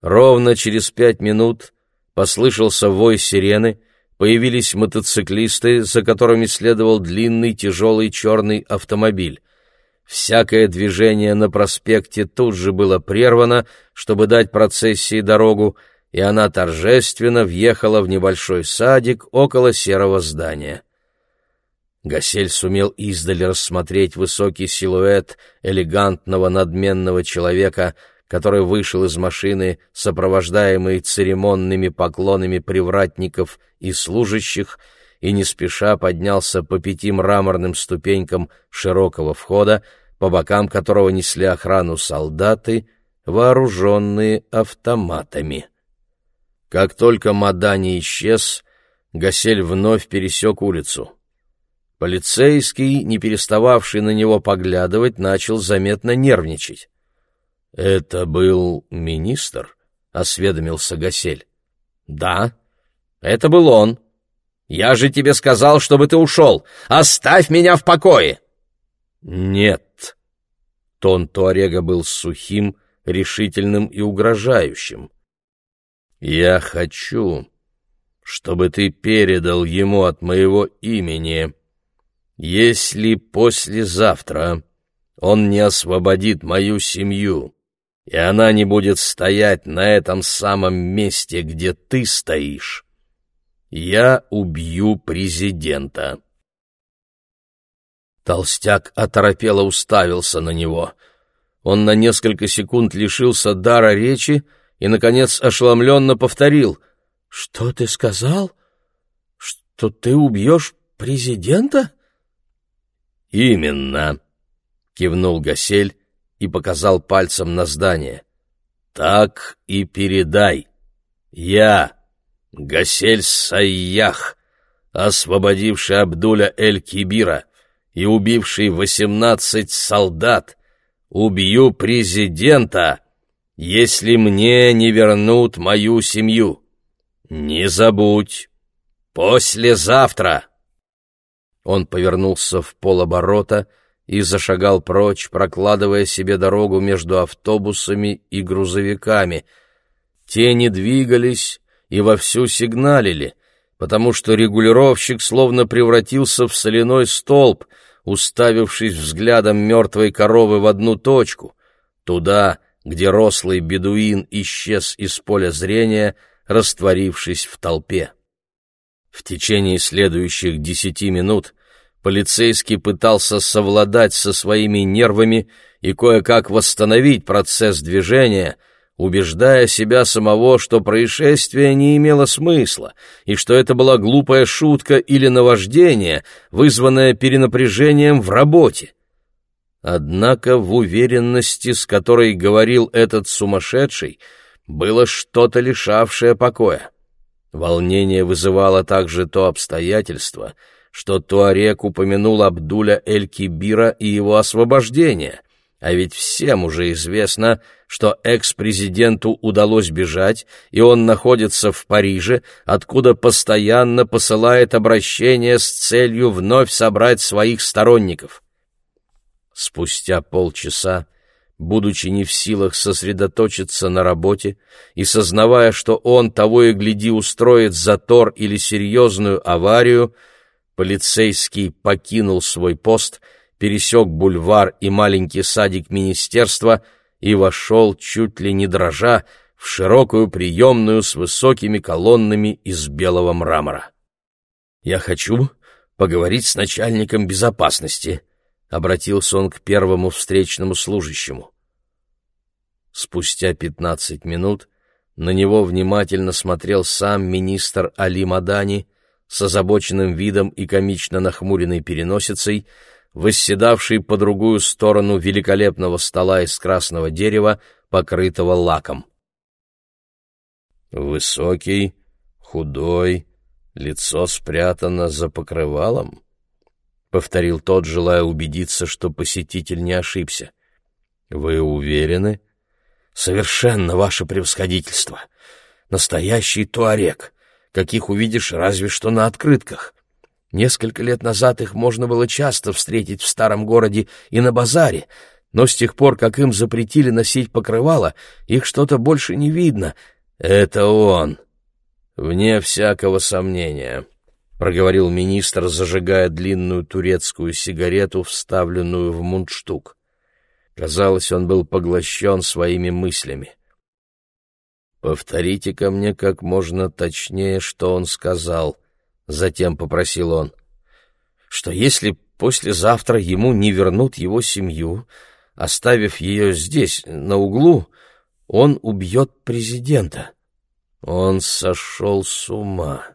Ровно через пять минут послышался вой сирены, появились мотоциклисты, за которыми следовал длинный тяжелый черный автомобиль. Всякое движение на проспекте тут же было прервано, чтобы дать процессии дорогу, и она торжественно въехала в небольшой садик около серого здания. Гасель сумел издали рассмотреть высокий силуэт элегантного надменного человека, который вышел из машины, сопровождаемый церемонными поклонами привратников и служащих, и не спеша поднялся по пяти мраморным ступенькам широкого входа, по бокам которого несли охрану солдаты, вооруженные автоматами. Как только Мадани исчез, Гасель вновь пересек улицу. Полицейский, не перестававший на него поглядывать, начал заметно нервничать. «Это был министр?» — осведомился Гасель. «Да, это был он. Я же тебе сказал, чтобы ты ушел. Оставь меня в покое!» «Нет». Тон Туарега был сухим, решительным и угрожающим. «Я хочу, чтобы ты передал ему от моего имени, если послезавтра он не освободит мою семью, и она не будет стоять на этом самом месте, где ты стоишь, я убью президента». Толстяк оторопело уставился на него. Он на несколько секунд лишился дара речи и, наконец, ошеломленно повторил. «Что ты сказал? Что ты убьешь президента?» «Именно», — кивнул Гасель и показал пальцем на здание. «Так и передай. Я, Гасель Сайях, освободивший Абдуля Эль-Кибира, и убивший восемнадцать солдат, убью президента, если мне не вернут мою семью. Не забудь, послезавтра. Он повернулся в полоборота и зашагал прочь, прокладывая себе дорогу между автобусами и грузовиками. Тени двигались и вовсю сигналили, потому что регулировщик словно превратился в соляной столб — уставившись взглядом мертвой коровы в одну точку, туда, где рослый бедуин исчез из поля зрения, растворившись в толпе. В течение следующих десяти минут полицейский пытался совладать со своими нервами и кое-как восстановить процесс движения — убеждая себя самого, что происшествие не имело смысла, и что это была глупая шутка или наваждение, вызванное перенапряжением в работе. Однако в уверенности, с которой говорил этот сумасшедший, было что-то лишавшее покоя. Волнение вызывало также то обстоятельство, что Туарек упомянул Абдуля Эль-Кибира и его освобождение — а ведь всем уже известно, что экс-президенту удалось бежать, и он находится в Париже, откуда постоянно посылает обращение с целью вновь собрать своих сторонников. Спустя полчаса, будучи не в силах сосредоточиться на работе и сознавая, что он того и гляди устроит затор или серьезную аварию, полицейский покинул свой пост — пересек бульвар и маленький садик министерства и вошел, чуть ли не дрожа, в широкую приемную с высокими колоннами из белого мрамора. «Я хочу поговорить с начальником безопасности», — обратился он к первому встречному служащему. Спустя пятнадцать минут на него внимательно смотрел сам министр Али Мадани с озабоченным видом и комично нахмуренной переносицей, восседавший по другую сторону великолепного стола из красного дерева, покрытого лаком. Высокий, худой, лицо спрятано за покрывалом, — повторил тот, желая убедиться, что посетитель не ошибся. — Вы уверены? — Совершенно, ваше превосходительство. Настоящий туарек, каких увидишь разве что на открытках. Несколько лет назад их можно было часто встретить в старом городе и на базаре, но с тех пор, как им запретили носить покрывало, их что-то больше не видно. Это он, вне всякого сомнения, — проговорил министр, зажигая длинную турецкую сигарету, вставленную в мундштук. Казалось, он был поглощен своими мыслями. «Повторите ко мне как можно точнее, что он сказал», — затем попросил он. «Что если послезавтра ему не вернут его семью, оставив ее здесь, на углу, он убьет президента?» Он сошел с ума.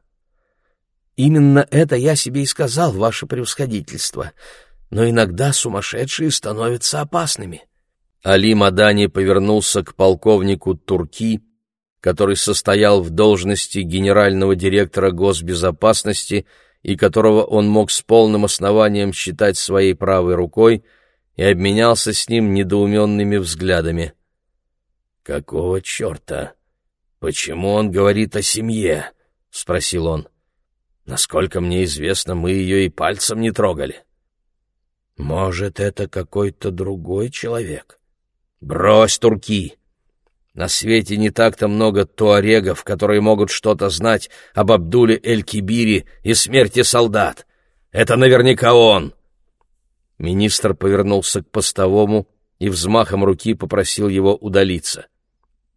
«Именно это я себе и сказал, ваше превосходительство», но иногда сумасшедшие становятся опасными. Али Мадани повернулся к полковнику Турки, который состоял в должности генерального директора госбезопасности и которого он мог с полным основанием считать своей правой рукой, и обменялся с ним недоуменными взглядами. «Какого черта? Почему он говорит о семье?» — спросил он. «Насколько мне известно, мы ее и пальцем не трогали». Может, это какой-то другой человек? Брось, турки! На свете не так-то много туарегов, которые могут что-то знать об Абдуле Эль-Кибире и смерти солдат. Это наверняка он!» Министр повернулся к постовому и взмахом руки попросил его удалиться.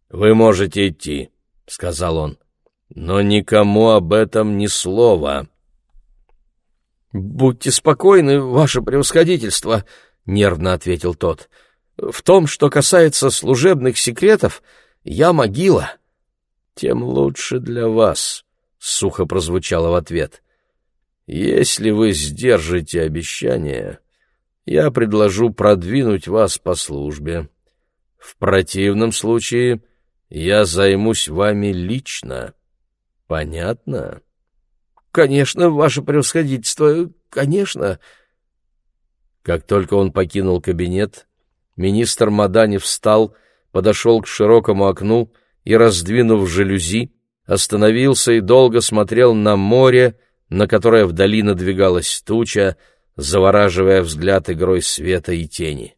«Вы можете идти», — сказал он, — «но никому об этом ни слова». «Будьте спокойны, ваше превосходительство», — нервно ответил тот. «В том, что касается служебных секретов, я могила». «Тем лучше для вас», — сухо прозвучало в ответ. «Если вы сдержите обещание, я предложу продвинуть вас по службе. В противном случае я займусь вами лично. Понятно?» «Конечно, ваше превосходительство, конечно». Как только он покинул кабинет, министр Мадани встал, подошел к широкому окну и, раздвинув жалюзи, остановился и долго смотрел на море, на которое вдали надвигалась туча, завораживая взгляд игрой света и тени.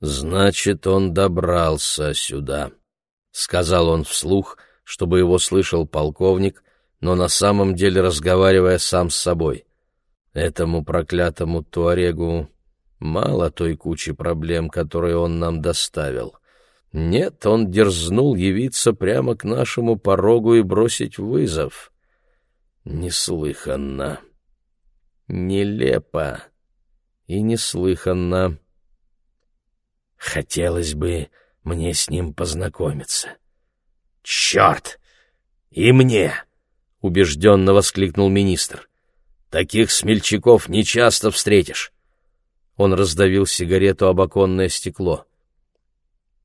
«Значит, он добрался сюда», — сказал он вслух, чтобы его слышал полковник, но на самом деле разговаривая сам с собой. Этому проклятому Туарегу мало той кучи проблем, которые он нам доставил. Нет, он дерзнул явиться прямо к нашему порогу и бросить вызов. Неслыханно. Нелепо и неслыханно. Хотелось бы мне с ним познакомиться. Черт! И мне! — убежденно воскликнул министр. «Таких смельчаков нечасто встретишь». Он раздавил сигарету об оконное стекло.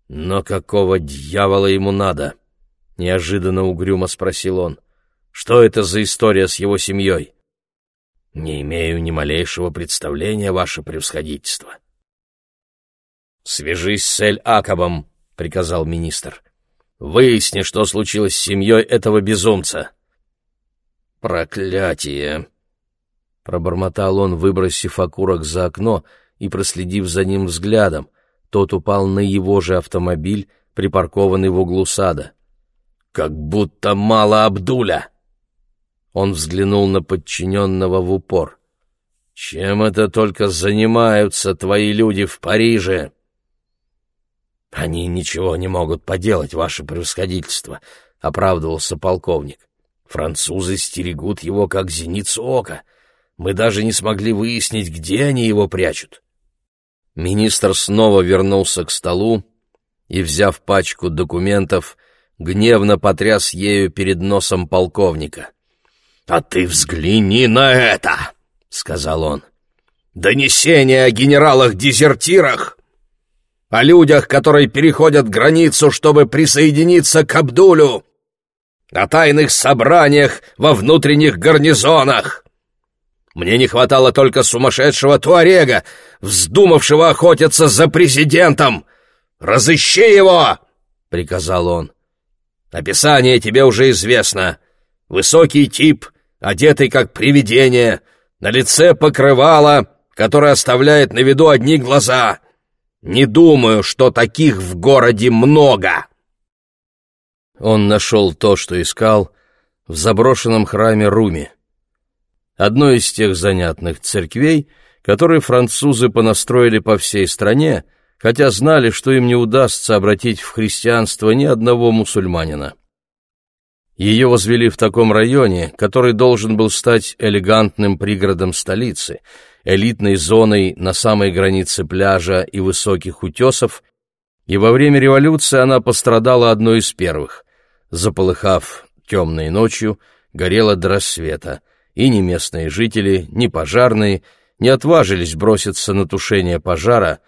«Но какого дьявола ему надо?» — неожиданно угрюмо спросил он. «Что это за история с его семьей?» «Не имею ни малейшего представления, ваше превосходительство». «Свяжись с Эль-Акабом», — приказал министр. «Выясни, что случилось с семьей этого безумца». «Проклятие!» — пробормотал он, выбросив окурок за окно и проследив за ним взглядом. Тот упал на его же автомобиль, припаркованный в углу сада. «Как будто мало Абдуля!» Он взглянул на подчиненного в упор. «Чем это только занимаются твои люди в Париже?» «Они ничего не могут поделать, ваше превосходительство», — оправдывался полковник. Французы стерегут его, как зеницу ока. Мы даже не смогли выяснить, где они его прячут. Министр снова вернулся к столу и, взяв пачку документов, гневно потряс ею перед носом полковника. «А ты взгляни на это!» — сказал он. «Донесение о генералах-дезертирах!» о людях, которые переходят границу, чтобы присоединиться к Абдулю о тайных собраниях во внутренних гарнизонах. Мне не хватало только сумасшедшего Туарега, вздумавшего охотиться за президентом. «Разыщи его!» — приказал он. «Описание тебе уже известно. Высокий тип, одетый как привидение, на лице покрывало, которое оставляет на виду одни глаза. Не думаю, что таких в городе много!» Он нашел то, что искал, в заброшенном храме Руми. Одной из тех занятных церквей, которые французы понастроили по всей стране, хотя знали, что им не удастся обратить в христианство ни одного мусульманина. Ее возвели в таком районе, который должен был стать элегантным пригородом столицы, элитной зоной на самой границе пляжа и высоких утесов, и во время революции она пострадала одной из первых. Заполыхав темной ночью, горела до рассвета, и ни местные жители, ни пожарные не отважились броситься на тушение пожара,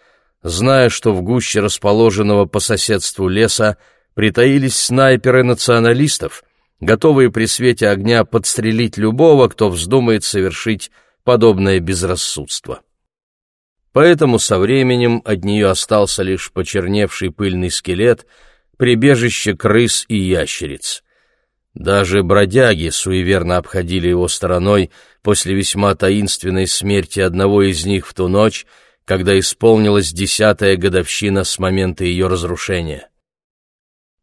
зная, что в гуще расположенного по соседству леса притаились снайперы националистов — готовые при свете огня подстрелить любого, кто вздумает совершить подобное безрассудство. Поэтому со временем от нее остался лишь почерневший пыльный скелет, прибежище крыс и ящериц. Даже бродяги суеверно обходили его стороной после весьма таинственной смерти одного из них в ту ночь, когда исполнилась десятая годовщина с момента ее разрушения.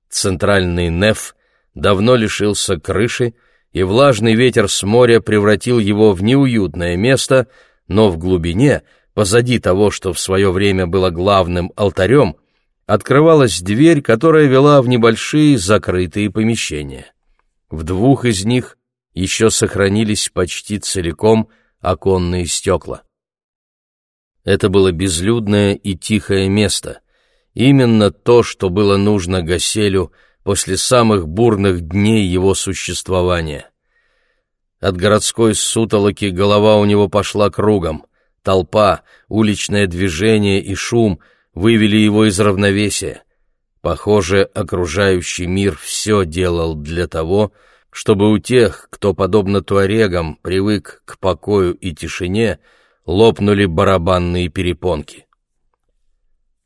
Центральный неф давно лишился крыши, и влажный ветер с моря превратил его в неуютное место, но в глубине, позади того, что в свое время было главным алтарем, открывалась дверь, которая вела в небольшие закрытые помещения. В двух из них еще сохранились почти целиком оконные стекла. Это было безлюдное и тихое место, именно то, что было нужно Гаселю — после самых бурных дней его существования. От городской сутолоки голова у него пошла кругом. Толпа, уличное движение и шум вывели его из равновесия. Похоже, окружающий мир все делал для того, чтобы у тех, кто, подобно туарегам, привык к покою и тишине, лопнули барабанные перепонки.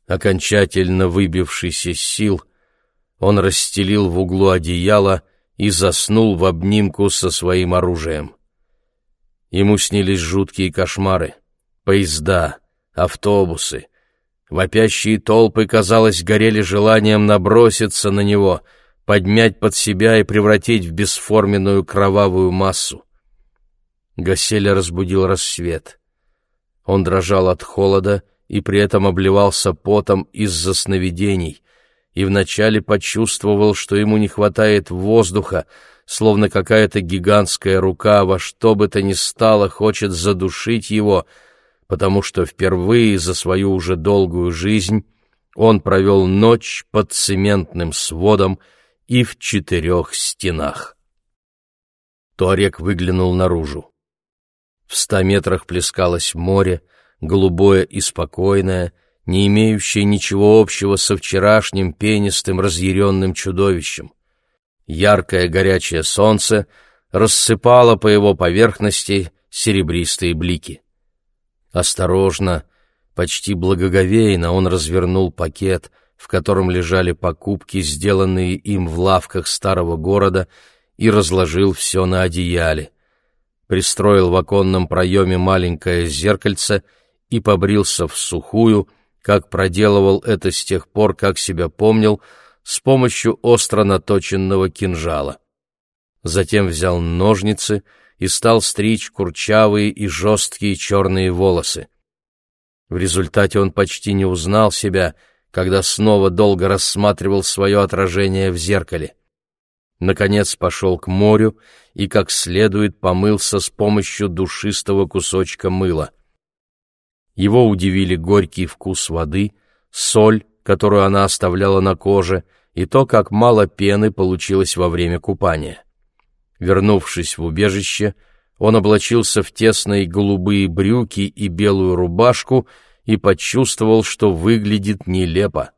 Окончательно выбившийся из сил — он расстелил в углу одеяло и заснул в обнимку со своим оружием. Ему снились жуткие кошмары. Поезда, автобусы. Вопящие толпы, казалось, горели желанием наброситься на него, подмять под себя и превратить в бесформенную кровавую массу. Гаселя разбудил рассвет. Он дрожал от холода и при этом обливался потом из-за сновидений и вначале почувствовал, что ему не хватает воздуха, словно какая-то гигантская рука во что бы то ни стало хочет задушить его, потому что впервые за свою уже долгую жизнь он провел ночь под цементным сводом и в четырех стенах. Торек выглянул наружу. В ста метрах плескалось море, голубое и спокойное, не имеющее ничего общего со вчерашним пенистым разъяренным чудовищем. Яркое горячее солнце рассыпало по его поверхности серебристые блики. Осторожно, почти благоговейно он развернул пакет, в котором лежали покупки, сделанные им в лавках старого города, и разложил все на одеяле. Пристроил в оконном проеме маленькое зеркальце и побрился в сухую, как проделывал это с тех пор, как себя помнил, с помощью остро наточенного кинжала. Затем взял ножницы и стал стричь курчавые и жесткие черные волосы. В результате он почти не узнал себя, когда снова долго рассматривал свое отражение в зеркале. Наконец пошел к морю и как следует помылся с помощью душистого кусочка мыла. Его удивили горький вкус воды, соль, которую она оставляла на коже, и то, как мало пены получилось во время купания. Вернувшись в убежище, он облачился в тесные голубые брюки и белую рубашку и почувствовал, что выглядит нелепо.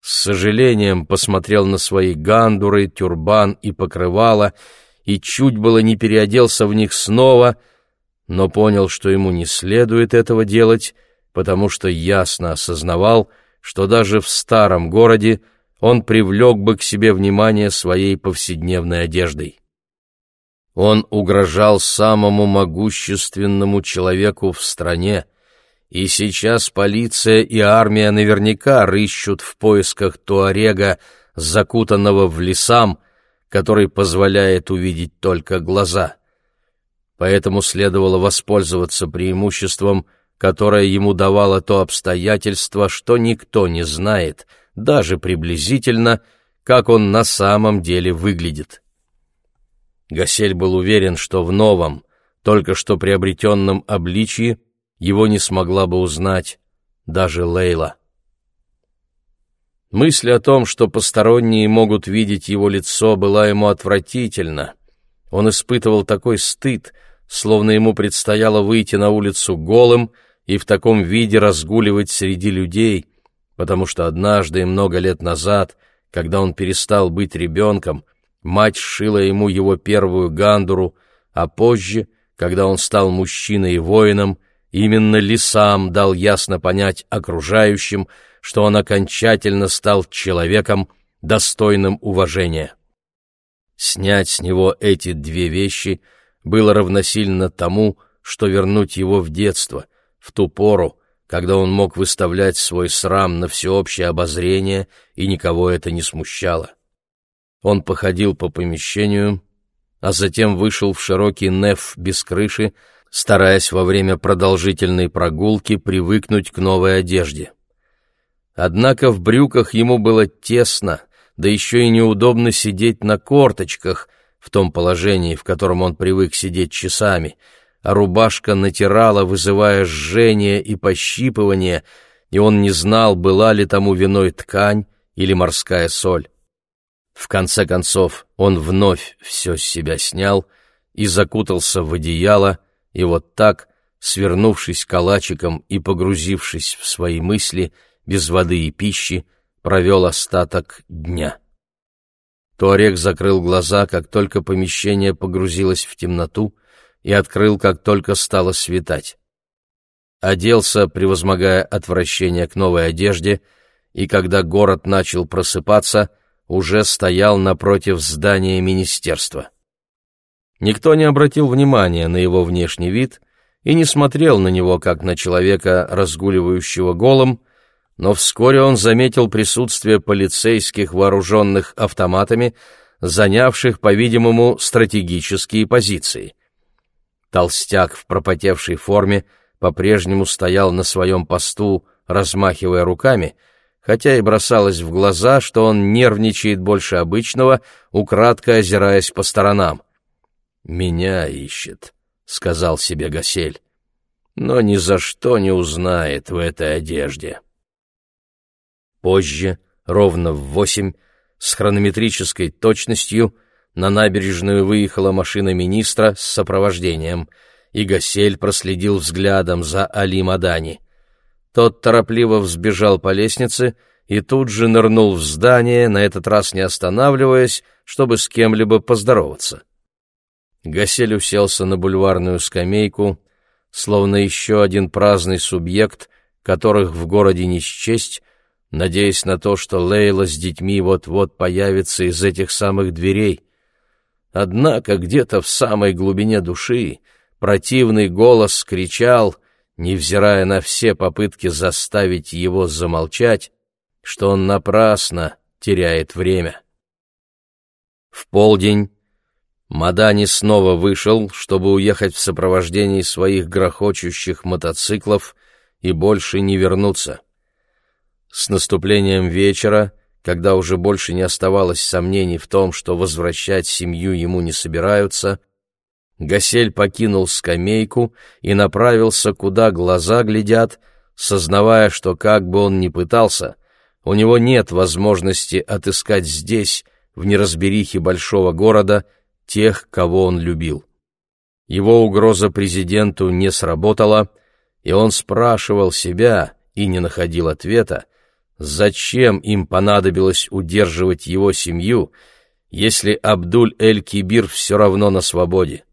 С сожалением посмотрел на свои гандуры, тюрбан и покрывало и чуть было не переоделся в них снова — но понял, что ему не следует этого делать, потому что ясно осознавал, что даже в старом городе он привлек бы к себе внимание своей повседневной одеждой. Он угрожал самому могущественному человеку в стране, и сейчас полиция и армия наверняка рыщут в поисках Туарега, закутанного в лесам, который позволяет увидеть только глаза. Поэтому следовало воспользоваться преимуществом, которое ему давало то обстоятельство, что никто не знает, даже приблизительно, как он на самом деле выглядит. Гасель был уверен, что в новом, только что приобретенном обличии его не смогла бы узнать даже Лейла. Мысль о том, что посторонние могут видеть его лицо, была ему отвратительна. Он испытывал такой стыд, словно ему предстояло выйти на улицу голым и в таком виде разгуливать среди людей, потому что однажды, много лет назад, когда он перестал быть ребенком, мать сшила ему его первую гандуру, а позже, когда он стал мужчиной и воином, Именно лесам дал ясно понять окружающим, что он окончательно стал человеком, достойным уважения. Снять с него эти две вещи было равносильно тому, что вернуть его в детство, в ту пору, когда он мог выставлять свой срам на всеобщее обозрение, и никого это не смущало. Он походил по помещению, а затем вышел в широкий неф без крыши, стараясь во время продолжительной прогулки привыкнуть к новой одежде. Однако в брюках ему было тесно, да еще и неудобно сидеть на корточках в том положении, в котором он привык сидеть часами, а рубашка натирала, вызывая жжение и пощипывание, и он не знал, была ли тому виной ткань или морская соль. В конце концов он вновь все с себя снял и закутался в одеяло, и вот так, свернувшись калачиком и погрузившись в свои мысли, без воды и пищи, провел остаток дня. Туарек закрыл глаза, как только помещение погрузилось в темноту, и открыл, как только стало светать. Оделся, превозмогая отвращение к новой одежде, и когда город начал просыпаться, уже стоял напротив здания министерства. Никто не обратил внимания на его внешний вид и не смотрел на него, как на человека, разгуливающего голым, но вскоре он заметил присутствие полицейских, вооруженных автоматами, занявших, по-видимому, стратегические позиции. Толстяк в пропотевшей форме по-прежнему стоял на своем посту, размахивая руками, хотя и бросалось в глаза, что он нервничает больше обычного, украдкой озираясь по сторонам. «Меня ищет», — сказал себе Гасель, — «но ни за что не узнает в этой одежде». Позже, ровно в восемь, с хронометрической точностью, на набережную выехала машина министра с сопровождением, и Гасель проследил взглядом за Али Мадани. Тот торопливо взбежал по лестнице и тут же нырнул в здание, на этот раз не останавливаясь, чтобы с кем-либо поздороваться. Гасель уселся на бульварную скамейку, словно еще один праздный субъект, которых в городе не счесть, надеясь на то, что Лейла с детьми вот-вот появится из этих самых дверей. Однако где-то в самой глубине души противный голос кричал, невзирая на все попытки заставить его замолчать, что он напрасно теряет время. В полдень Мадани снова вышел, чтобы уехать в сопровождении своих грохочущих мотоциклов и больше не вернуться. С наступлением вечера, когда уже больше не оставалось сомнений в том, что возвращать семью ему не собираются, Гасель покинул скамейку и направился, куда глаза глядят, сознавая, что как бы он ни пытался, у него нет возможности отыскать здесь, в неразберихе большого города, тех, кого он любил. Его угроза президенту не сработала, и он спрашивал себя и не находил ответа, зачем им понадобилось удерживать его семью, если Абдуль-эль-Кибир все равно на свободе.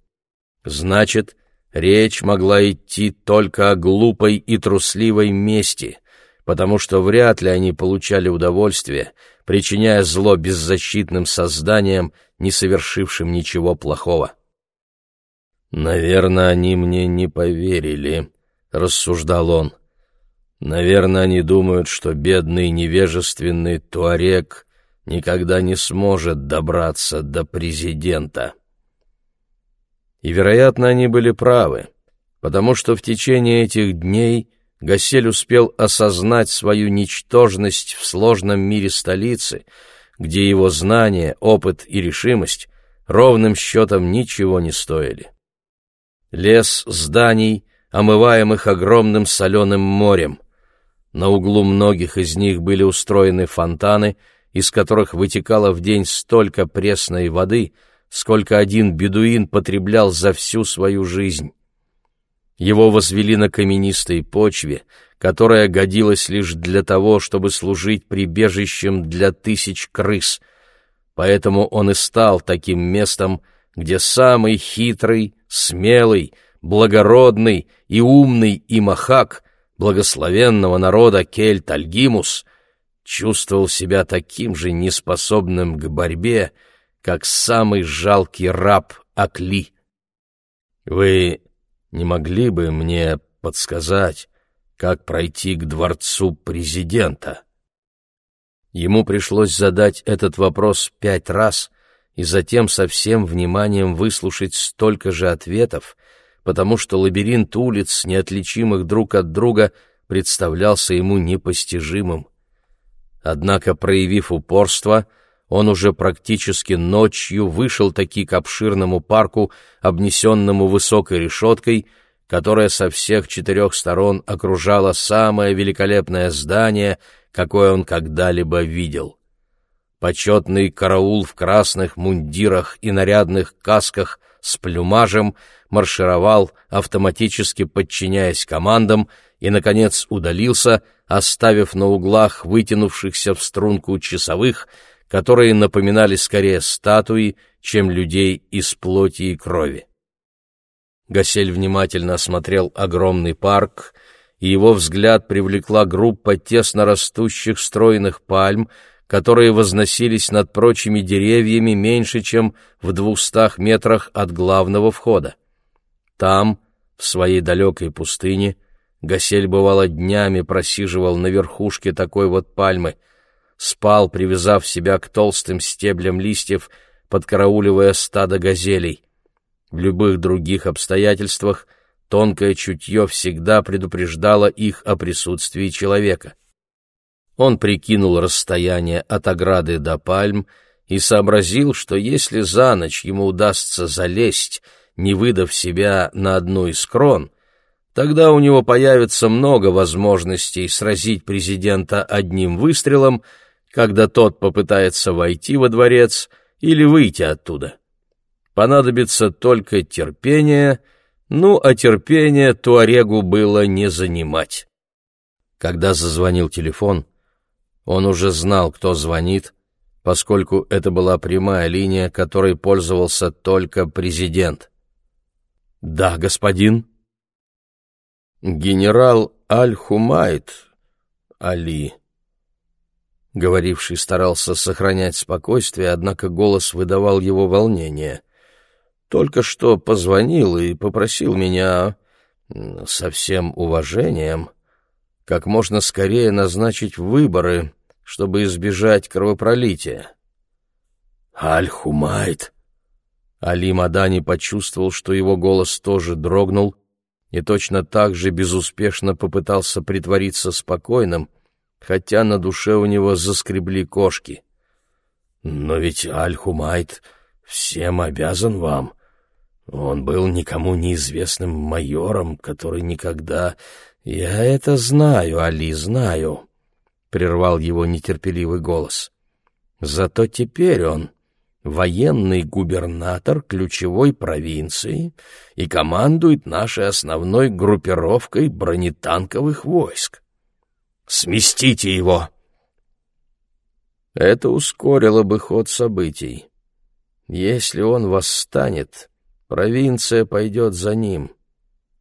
Значит, речь могла идти только о глупой и трусливой мести, потому что вряд ли они получали удовольствие, причиняя зло беззащитным созданиям, не совершившим ничего плохого. «Наверное, они мне не поверили», — рассуждал он. Наверное, они думают, что бедный невежественный Туарек никогда не сможет добраться до президента. И, вероятно, они были правы, потому что в течение этих дней Гасель успел осознать свою ничтожность в сложном мире столицы, где его знания, опыт и решимость ровным счетом ничего не стоили. Лес зданий, омываемых огромным соленым морем. На углу многих из них были устроены фонтаны, из которых вытекало в день столько пресной воды, сколько один бедуин потреблял за всю свою жизнь. Его возвели на каменистой почве, которая годилась лишь для того, чтобы служить прибежищем для тысяч крыс. Поэтому он и стал таким местом, где самый хитрый, смелый, благородный и умный Имахак, благословенного народа Кельт-Альгимус, чувствовал себя таким же неспособным к борьбе, как самый жалкий раб Акли. «Вы не могли бы мне подсказать, как пройти к дворцу президента? Ему пришлось задать этот вопрос пять раз и затем со всем вниманием выслушать столько же ответов, потому что лабиринт улиц, неотличимых друг от друга, представлялся ему непостижимым. Однако, проявив упорство, он уже практически ночью вышел таки к обширному парку, обнесенному высокой решеткой, которая со всех четырех сторон окружала самое великолепное здание, какое он когда-либо видел. Почетный караул в красных мундирах и нарядных касках с плюмажем маршировал, автоматически подчиняясь командам, и, наконец, удалился, оставив на углах вытянувшихся в струнку часовых — которые напоминали скорее статуи, чем людей из плоти и крови. Гасель внимательно осмотрел огромный парк, и его взгляд привлекла группа тесно растущих стройных пальм, которые возносились над прочими деревьями меньше, чем в двухстах метрах от главного входа. Там, в своей далекой пустыне, Гасель бывало днями просиживал на верхушке такой вот пальмы — спал, привязав себя к толстым стеблям листьев, подкарауливая стадо газелей. В любых других обстоятельствах тонкое чутье всегда предупреждало их о присутствии человека. Он прикинул расстояние от ограды до пальм и сообразил, что если за ночь ему удастся залезть, не выдав себя на одну из крон, тогда у него появится много возможностей сразить президента одним выстрелом — когда тот попытается войти во дворец или выйти оттуда. Понадобится только терпение, ну, а терпение Туарегу было не занимать. Когда зазвонил телефон, он уже знал, кто звонит, поскольку это была прямая линия, которой пользовался только президент. «Да, господин». «Генерал Аль-Хумайт, Али», Говоривший старался сохранять спокойствие, однако голос выдавал его волнение. «Только что позвонил и попросил меня со всем уважением как можно скорее назначить выборы, чтобы избежать кровопролития». «Аль-Хумайт!» Али Мадани почувствовал, что его голос тоже дрогнул, и точно так же безуспешно попытался притвориться спокойным, хотя на душе у него заскребли кошки. «Но ведь Аль-Хумайт всем обязан вам. Он был никому неизвестным майором, который никогда... Я это знаю, Али, знаю», — прервал его нетерпеливый голос. «Зато теперь он военный губернатор ключевой провинции и командует нашей основной группировкой бронетанковых войск. Сместите его!» Это ускорило бы ход событий. Если он восстанет, провинция пойдет за ним,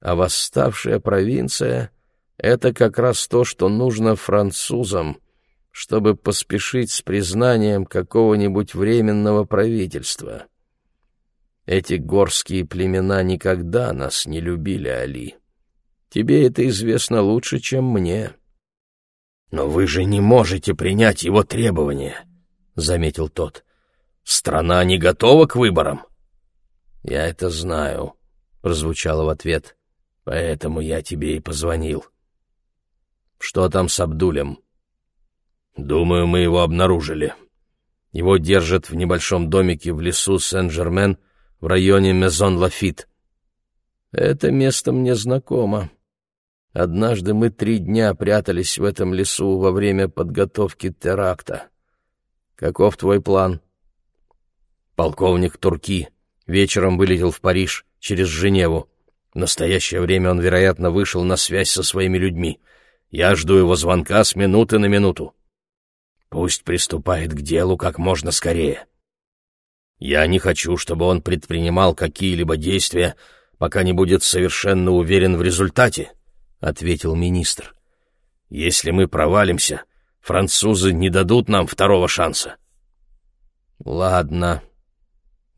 а восставшая провинция — это как раз то, что нужно французам, чтобы поспешить с признанием какого-нибудь временного правительства. Эти горские племена никогда нас не любили, Али. Тебе это известно лучше, чем мне». «Но вы же не можете принять его требования», — заметил тот. «Страна не готова к выборам». «Я это знаю», — прозвучало в ответ. «Поэтому я тебе и позвонил». «Что там с Абдулем?» «Думаю, мы его обнаружили. Его держат в небольшом домике в лесу Сен-Жермен в районе Мезон-Лафит». «Это место мне знакомо», Однажды мы три дня прятались в этом лесу во время подготовки теракта. Каков твой план? Полковник Турки вечером вылетел в Париж через Женеву. В настоящее время он, вероятно, вышел на связь со своими людьми. Я жду его звонка с минуты на минуту. Пусть приступает к делу как можно скорее. Я не хочу, чтобы он предпринимал какие-либо действия, пока не будет совершенно уверен в результате ответил министр. Если мы провалимся, французы не дадут нам второго шанса. Ладно,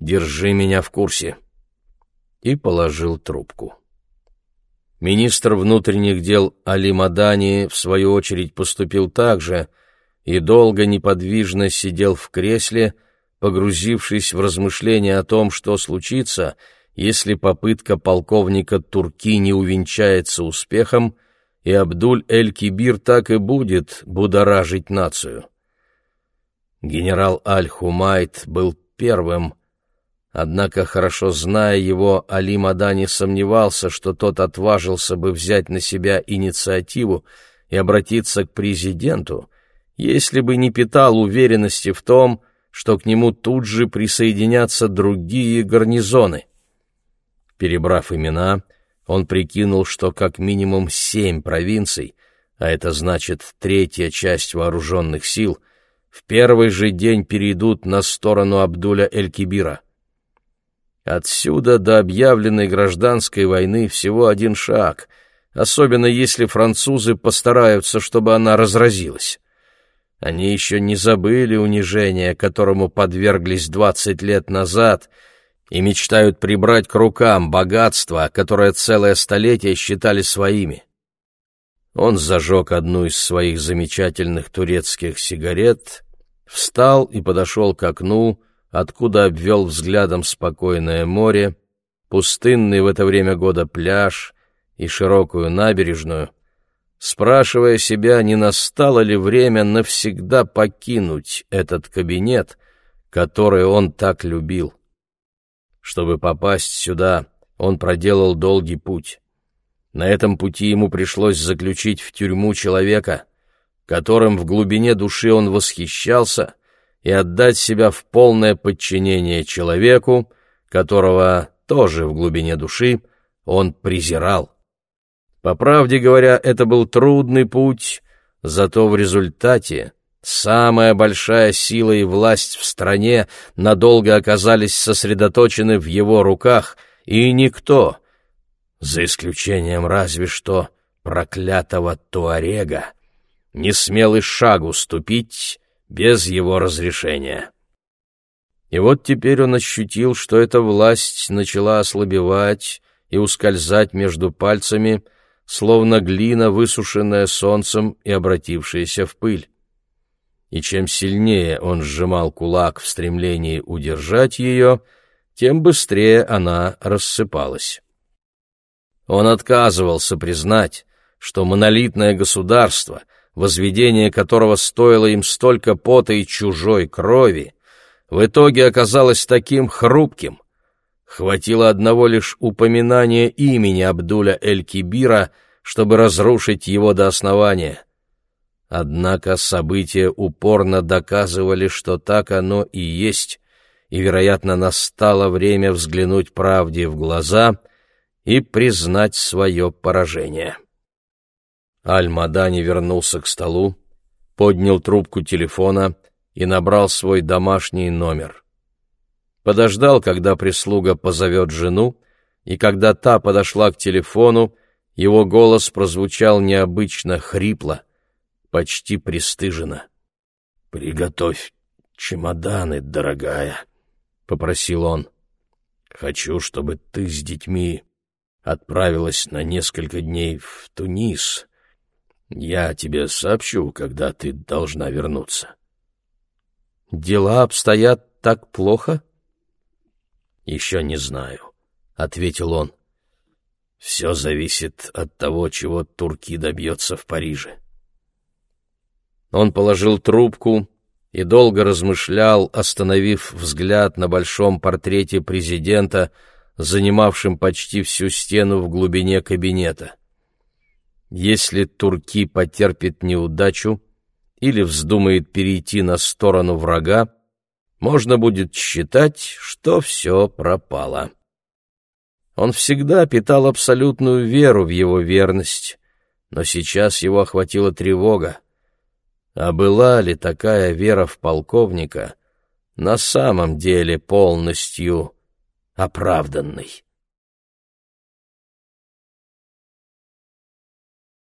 держи меня в курсе. И положил трубку. Министр внутренних дел Али Мадани, в свою очередь, поступил так же и долго неподвижно сидел в кресле, погрузившись в размышления о том, что случится, если попытка полковника Турки не увенчается успехом, и Абдуль-эль-Кибир так и будет будоражить нацию. Генерал Аль-Хумайт был первым, однако, хорошо зная его, Али Мадани сомневался, что тот отважился бы взять на себя инициативу и обратиться к президенту, если бы не питал уверенности в том, что к нему тут же присоединятся другие гарнизоны. Перебрав имена, он прикинул, что как минимум семь провинций, а это значит третья часть вооруженных сил, в первый же день перейдут на сторону Абдуля Эль-Кибира. Отсюда до объявленной гражданской войны всего один шаг, особенно если французы постараются, чтобы она разразилась. Они еще не забыли унижения, которому подверглись двадцать лет назад — и мечтают прибрать к рукам богатство, которое целое столетие считали своими. Он зажег одну из своих замечательных турецких сигарет, встал и подошел к окну, откуда обвел взглядом спокойное море, пустынный в это время года пляж и широкую набережную, спрашивая себя, не настало ли время навсегда покинуть этот кабинет, который он так любил. Чтобы попасть сюда, он проделал долгий путь. На этом пути ему пришлось заключить в тюрьму человека, которым в глубине души он восхищался, и отдать себя в полное подчинение человеку, которого тоже в глубине души он презирал. По правде говоря, это был трудный путь, зато в результате Самая большая сила и власть в стране надолго оказались сосредоточены в его руках, и никто, за исключением разве что проклятого Туарега, не смел и шагу ступить без его разрешения. И вот теперь он ощутил, что эта власть начала ослабевать и ускользать между пальцами, словно глина, высушенная солнцем и обратившаяся в пыль и чем сильнее он сжимал кулак в стремлении удержать ее, тем быстрее она рассыпалась. Он отказывался признать, что монолитное государство, возведение которого стоило им столько пота и чужой крови, в итоге оказалось таким хрупким. Хватило одного лишь упоминания имени Абдуля Эль-Кибира, чтобы разрушить его до основания. Однако события упорно доказывали, что так оно и есть, и, вероятно, настало время взглянуть правде в глаза и признать свое поражение. Аль-Мадани вернулся к столу, поднял трубку телефона и набрал свой домашний номер. Подождал, когда прислуга позовет жену, и когда та подошла к телефону, его голос прозвучал необычно хрипло почти пристыжена. «Приготовь чемоданы, дорогая», — попросил он. «Хочу, чтобы ты с детьми отправилась на несколько дней в Тунис. Я тебе сообщу, когда ты должна вернуться. Дела обстоят так плохо? Еще не знаю, ответил он. Все зависит от того, чего Турки добьется в Париже. Он положил трубку и долго размышлял, остановив взгляд на большом портрете президента, занимавшем почти всю стену в глубине кабинета. Если Турки потерпит неудачу или вздумает перейти на сторону врага, можно будет считать, что все пропало. Он всегда питал абсолютную веру в его верность, но сейчас его охватила тревога. А была ли такая вера в полковника на самом деле полностью оправданной?